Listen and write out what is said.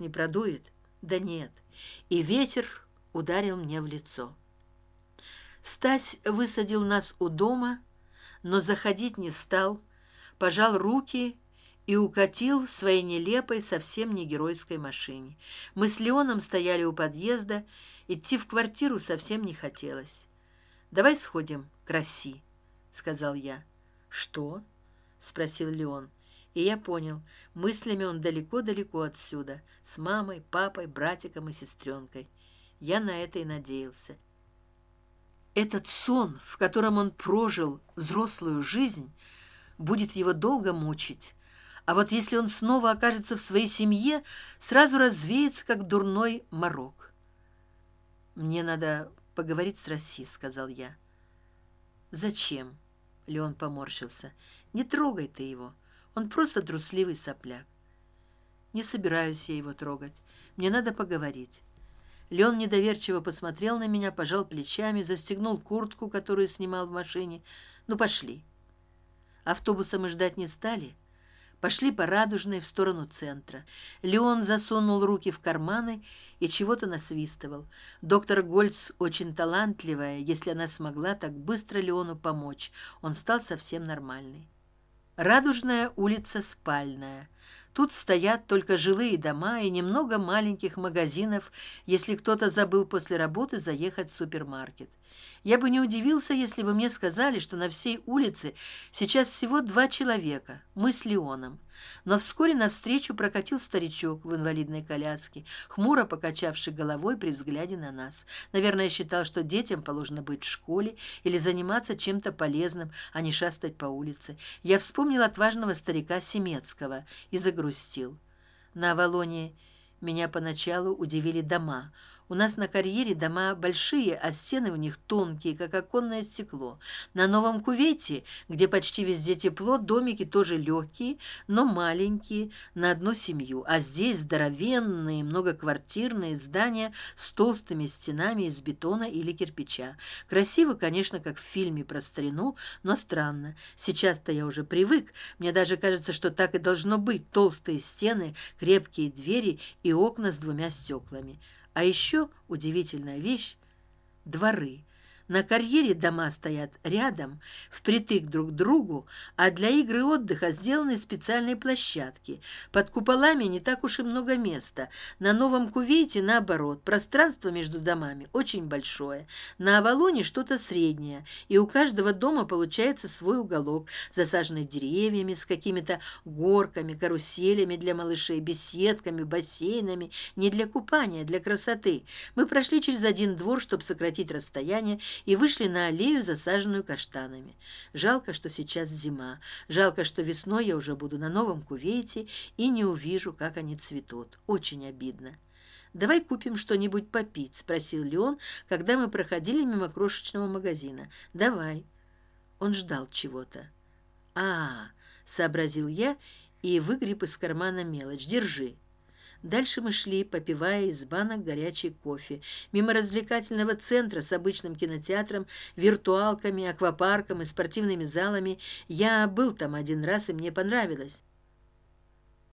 не продует? Да нет. И ветер ударил мне в лицо. Стась высадил нас у дома но заходить не стал пожал руки и укатил в своей нелепой совсем не геройской машине. Мы с леоном стояли у подъезда идти в квартиру совсем не хотелось. Давай сходим к роси сказал я. Что спросил леон и я понял мыслями он далеко далеко отсюда с мамой папой братиком и сестренкой. Я на это и надеялся. Этот сон в котором он прожил взрослую жизнь будет его долго мучить. А вот если он снова окажется в своей семье сразу развеется как дурной морок. Мне надо поговорить с россией сказал я. Зачем леон поморщился. Не трогай ты его он просто трусливый сопляк. Не собираюсь я его трогать. Мне надо поговорить. Леон недоверчиво посмотрел на меня пожал плечами застегнул куртку которую снимал в машине. Ну пошли. Автобуса мы ждать не стали. Пошли по радужной в сторону центра. Леон засунул руки в карманы и чего то насвистывал. Доктор гольц очень талантливая. Если она смогла так быстро леону помочь он стал совсем нормальный радужная улица спальная тут стоят только жилые дома и немного маленьких магазинов если кто то забыл после работы заехать в супермаркет. Я бы не удивился если бы мне сказали что на всей улице сейчас всего два человека мы с леоном. Но вскоре навстречу прокатил старичок в инвалидной коляске хмуро покачавший головой при взгляде на нас. Наверное считал что детям положено быть в школе или заниматься чем то полезным а не шастать по улице. Я вспомнил отважного старика семецкого и загрустил. На авалоне меня поначалу удивили дома у нас на карьере дома большие а стены у них тонкие как оконное стекло. На новом кувете где почти везде тепло домики тоже легкие но маленькие на одну семью. А здесь здоровенные многоквартирные здания с толстыми стенами из бетона или кирпича. Красиво конечно как в фильме про старину но странно. Сейчас то я уже привык. Мне даже кажется что так и должно быть. Толстые стены крепкие двери и окна с двумя стеклами а еще удивительная вещь дворы на карьере дома стоят рядом впритык друг к другу а для игры отдыха сделаны специальные площадки. Под куполами не так уж и много места. На новом кувейте наоборот пространство между домами очень большое. На авалоне что то среднее и у каждого дома получается свой уголок засаженный деревьями с какими то горками каруселями для малышей беседками бассейнами. Не для купания для красоты. Мы прошли через один двор чтобы сократить расстояние и вышли на аллею засаженную каштанами. Жалко что сейчас зима. Жалко что весной я уже буду на новом кувейте и не увижу как они цветут. Очень обидно. Давай купим что нибудь попить спросил леон когда мы проходили мимо крошечного магазина. Давай он ждал чего то а сообразил я и выгреб из кармана мелочь. Держи дальше мы шли попивая из банок горячий кофе мимо развлекательного центра с обычным кинотеатром виртуалками аквапарком и спортивными залами. Я был там один раз и мне понравилось